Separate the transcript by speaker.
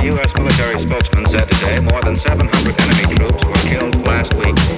Speaker 1: A U.S. military spokesman said today more than 700 enemy troops were killed last week